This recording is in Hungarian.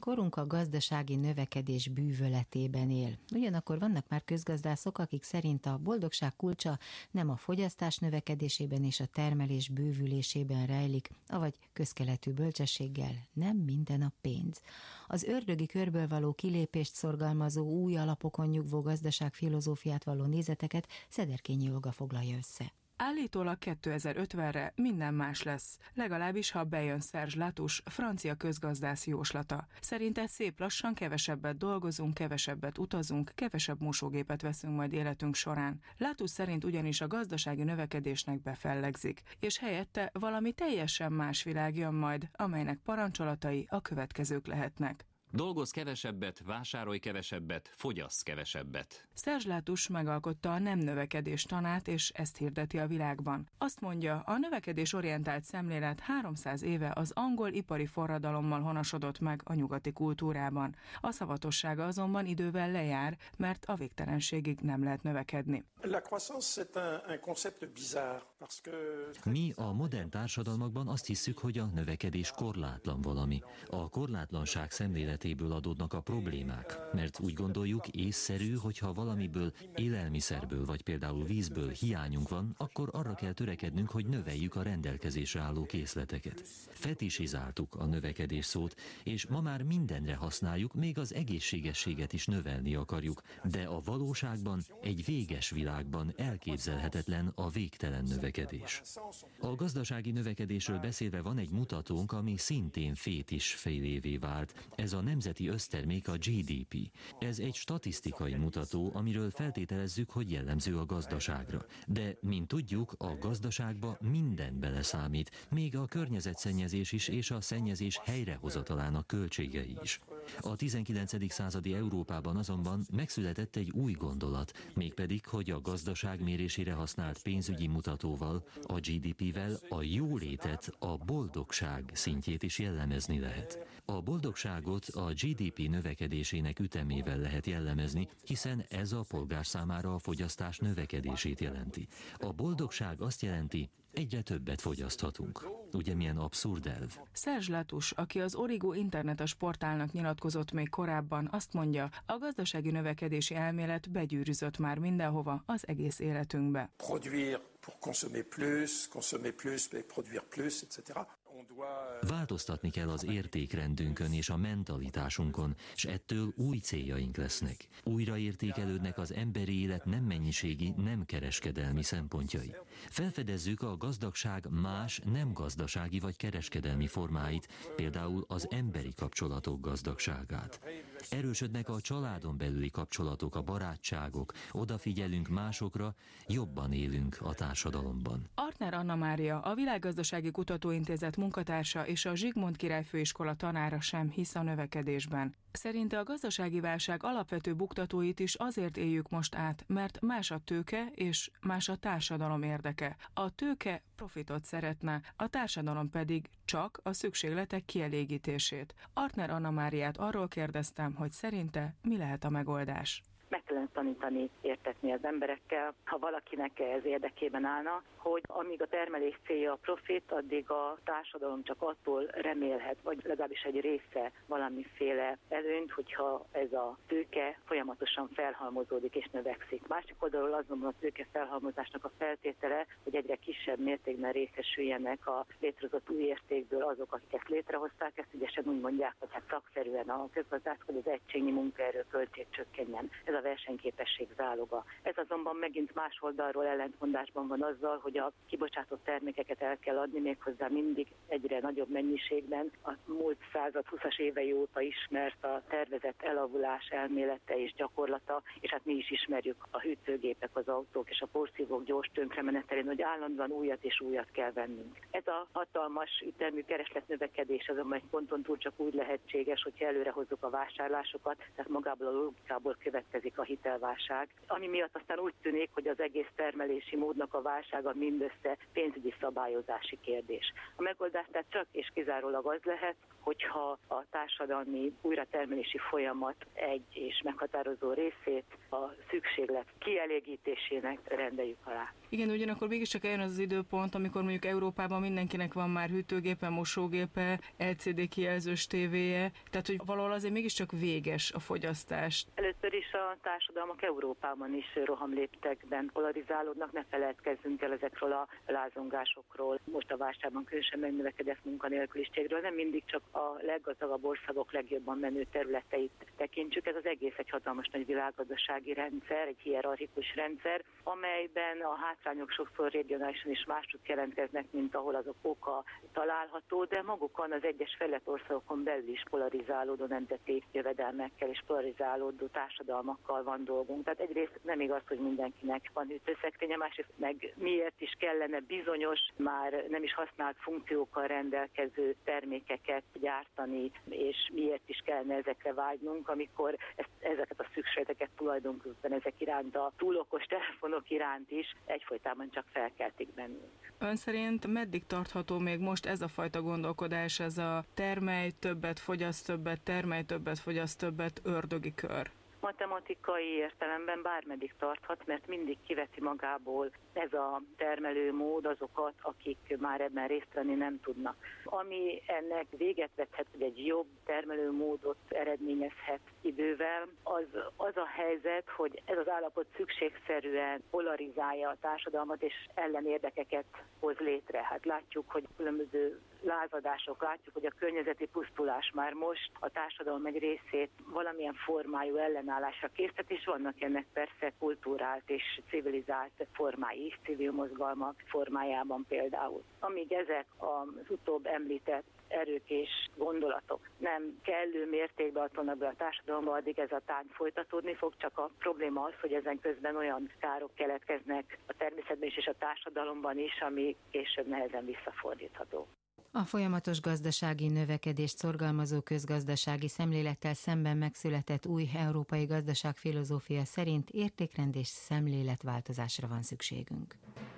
Korunk a gazdasági növekedés bűvöletében él. Ugyanakkor vannak már közgazdászok, akik szerint a boldogság kulcsa nem a fogyasztás növekedésében és a termelés bővülésében rejlik, avagy közkeletű bölcsességgel nem minden a pénz. Az ördögi körből való kilépést szorgalmazó új alapokon nyugvó gazdaság filozófiát való nézeteket Szederkényi Olga foglalja össze. Állítólag 2050-re minden más lesz, legalábbis ha bejön Szerzs Latus, francia közgazdász jóslata. Szerinte szép lassan kevesebbet dolgozunk, kevesebbet utazunk, kevesebb mosógépet veszünk majd életünk során. Latus szerint ugyanis a gazdasági növekedésnek befellegzik, és helyette valami teljesen más világ jön majd, amelynek parancsolatai a következők lehetnek. Dolgoz kevesebbet, vásárolj kevesebbet, fogyasz kevesebbet. Szerzs Látus megalkotta a nem növekedés tanát, és ezt hirdeti a világban. Azt mondja, a növekedés orientált szemlélet 300 éve az angol ipari forradalommal honasodott meg a nyugati kultúrában. A szavatossága azonban idővel lejár, mert a végtelenségig nem lehet növekedni. Mi a modern társadalmakban azt hiszük, hogy a növekedés korlátlan valami. A korlátlanság szemlélet életéből adódnak a problémák, mert úgy gondoljuk észszerű, hogyha valamiből, élelmiszerből vagy például vízből hiányunk van, akkor arra kell törekednünk, hogy növeljük a rendelkezésre álló készleteket. Fetisizáltuk a növekedés szót, és ma már mindenre használjuk, még az egészségességet is növelni akarjuk, de a valóságban, egy véges világban elképzelhetetlen a végtelen növekedés. A gazdasági növekedésről beszélve van egy mutatónk, ami szintén fétis fél évé vált. Ez a nemzeti össztermék a GDP. Ez egy statisztikai mutató, amiről feltételezzük, hogy jellemző a gazdaságra. De, mint tudjuk, a gazdaságba minden beleszámít, még a környezetszennyezés is és a szennyezés helyrehozatalának költségei is. A 19. századi Európában azonban megszületett egy új gondolat, mégpedig, hogy a gazdaság mérésére használt pénzügyi mutatóval, a GDP-vel a jólétet, a boldogság szintjét is jellemezni lehet. A boldogságot a GDP növekedésének ütemével lehet jellemezni, hiszen ez a polgár számára a fogyasztás növekedését jelenti. A boldogság azt jelenti, egyre többet fogyaszthatunk. Ugye milyen abszurd elv? Szerzs Latus, aki az Origo internetes portálnak nyilatkozott még korábban, azt mondja, a gazdasági növekedési elmélet begyűrűzött már mindenhova az egész életünkbe. Produire pour consommer plus, consommer plus, produire plus, etc. Változtatni kell az értékrendünkön és a mentalitásunkon, és ettől új céljaink lesznek. Újraértékelődnek az emberi élet nem mennyiségi, nem kereskedelmi szempontjai. Felfedezzük a gazdagság más, nem gazdasági vagy kereskedelmi formáit, például az emberi kapcsolatok gazdagságát. Erősödnek a családon belüli kapcsolatok, a barátságok, odafigyelünk másokra, jobban élünk a társadalomban. Artner Anna Mária, a Világgazdasági Kutatóintézet munkatársa és a Zsigmond Király Főiskola tanára sem hisz a növekedésben. Szerinte a gazdasági válság alapvető buktatóit is azért éljük most át, mert más a tőke és más a társadalom érdeke. A tőke profitot szeretne, a társadalom pedig csak a szükségletek kielégítését. Artner Anna Máriát arról kérdeztem, hogy szerinte mi lehet a megoldás tanítani, értetni az emberekkel, ha valakinek ez érdekében állna, hogy amíg a termelés célja a profit, addig a társadalom csak attól remélhet, vagy legalábbis egy része valamiféle előnyt, hogyha ez a tőke folyamatosan felhalmozódik és növekszik. Másik oldalról azonban a tőke felhalmozásnak a feltétele, hogy egyre kisebb mértékben részesüljenek a létrehozott új értékből azok, akik ezt létrehozták, ezt ügyesen úgy mondják, hogy hát szakszerűen a közgazdász, hogy az egységnyi munkaerő költség csökkenjen. Ez a versenyképesség záloga. Ez azonban megint más oldalról ellentmondásban van azzal, hogy a kibocsátott termékeket el kell adni méghozzá mindig egyre nagyobb mennyiségben. A múlt század 20-as évei óta ismert a tervezett elavulás elmélete és gyakorlata, és hát mi is ismerjük a hűtőgépek, az autók és a porszívók gyors tönkremenetelén, hogy állandóan újat és újat kell vennünk. Ez a hatalmas ütemű keresletnövekedés azonban egy ponton túl csak úgy lehetséges, hogyha előre hozzuk a vásárlásokat, tehát magából a logikából következik a hitelválság, ami miatt aztán úgy tűnik, hogy az egész termelési módnak a válsága mindössze pénzügyi szabályozási kérdés. A megoldás tehát csak és kizárólag az lehet, hogyha a társadalmi újratermelési folyamat egy és meghatározó részét a szükséglet kielégítésének rendeljük alá. Igen, ugyanakkor mégiscsak eljön az, az időpont, amikor mondjuk Európában mindenkinek van már hűtőgépe, mosógépe, LCD kijelzős tévéje, tehát hogy valahol azért mégiscsak véges a fogyasztás. Először is a társadalmak Európában is rohamléptekben polarizálódnak, ne feledkezzünk el ezekről a lázongásokról. Most a válságban különösen megnövekedett munkanélküliségről, nem mindig csak a leggazdagabb országok legjobban menő területeit tekintsük. Ez az egész egy hatalmas nagy világgazdasági rendszer, egy hierarchikus rendszer, amelyben a hátrányok sokszor regionálisan is máshogy jelentkeznek, mint ahol azok oka található, de magukon az egyes fejlett országokon belül is polarizálódó nemzeti jövedelmekkel és polarizálódó társadalmakkal van dolgunk. Tehát egyrészt nem igaz, hogy mindenkinek van ütőszekrénye, másrészt meg miért is kellene bizonyos, már nem is használt funkciókkal rendelkező termékeket gyártani, és miért is kellene ezekre vágynunk, amikor ezt, ezeket a szükségleteket tulajdonképpen ezek iránt a túlokos telefonok iránt is egyfolytában csak felkeltik bennünk. Ön szerint meddig tartható még most ez a fajta gondolkodás, ez a termelj többet, fogyaszt többet, termelj többet, fogyaszt többet ördögi kör? Matematikai értelemben bármeddig tarthat, mert mindig kiveti magából ez a termelőmód azokat, akik már ebben részt venni nem tudnak. Ami ennek véget vethet, hogy egy jobb termelőmódot eredményezhet idővel, az, az a helyzet, hogy ez az állapot szükségszerűen polarizálja a társadalmat, és ellenérdekeket hoz létre. Hát látjuk, hogy különböző lázadások, látjuk, hogy a környezeti pusztulás már most a társadalom egy részét valamilyen formájú ellenállásra készített, és vannak ennek persze kultúrált és civilizált formái is, civil mozgalmak formájában például. Amíg ezek az utóbb említett erők és gondolatok nem kellő mértékben adnak be a társadalomba, addig ez a tánc folytatódni fog, csak a probléma az, hogy ezen közben olyan károk keletkeznek a természetben is és a társadalomban is, ami később nehezen visszafordítható. A folyamatos gazdasági növekedést szorgalmazó közgazdasági szemlélettel szemben megszületett új európai gazdaságfilozófia szerint értékrend és szemléletváltozásra van szükségünk.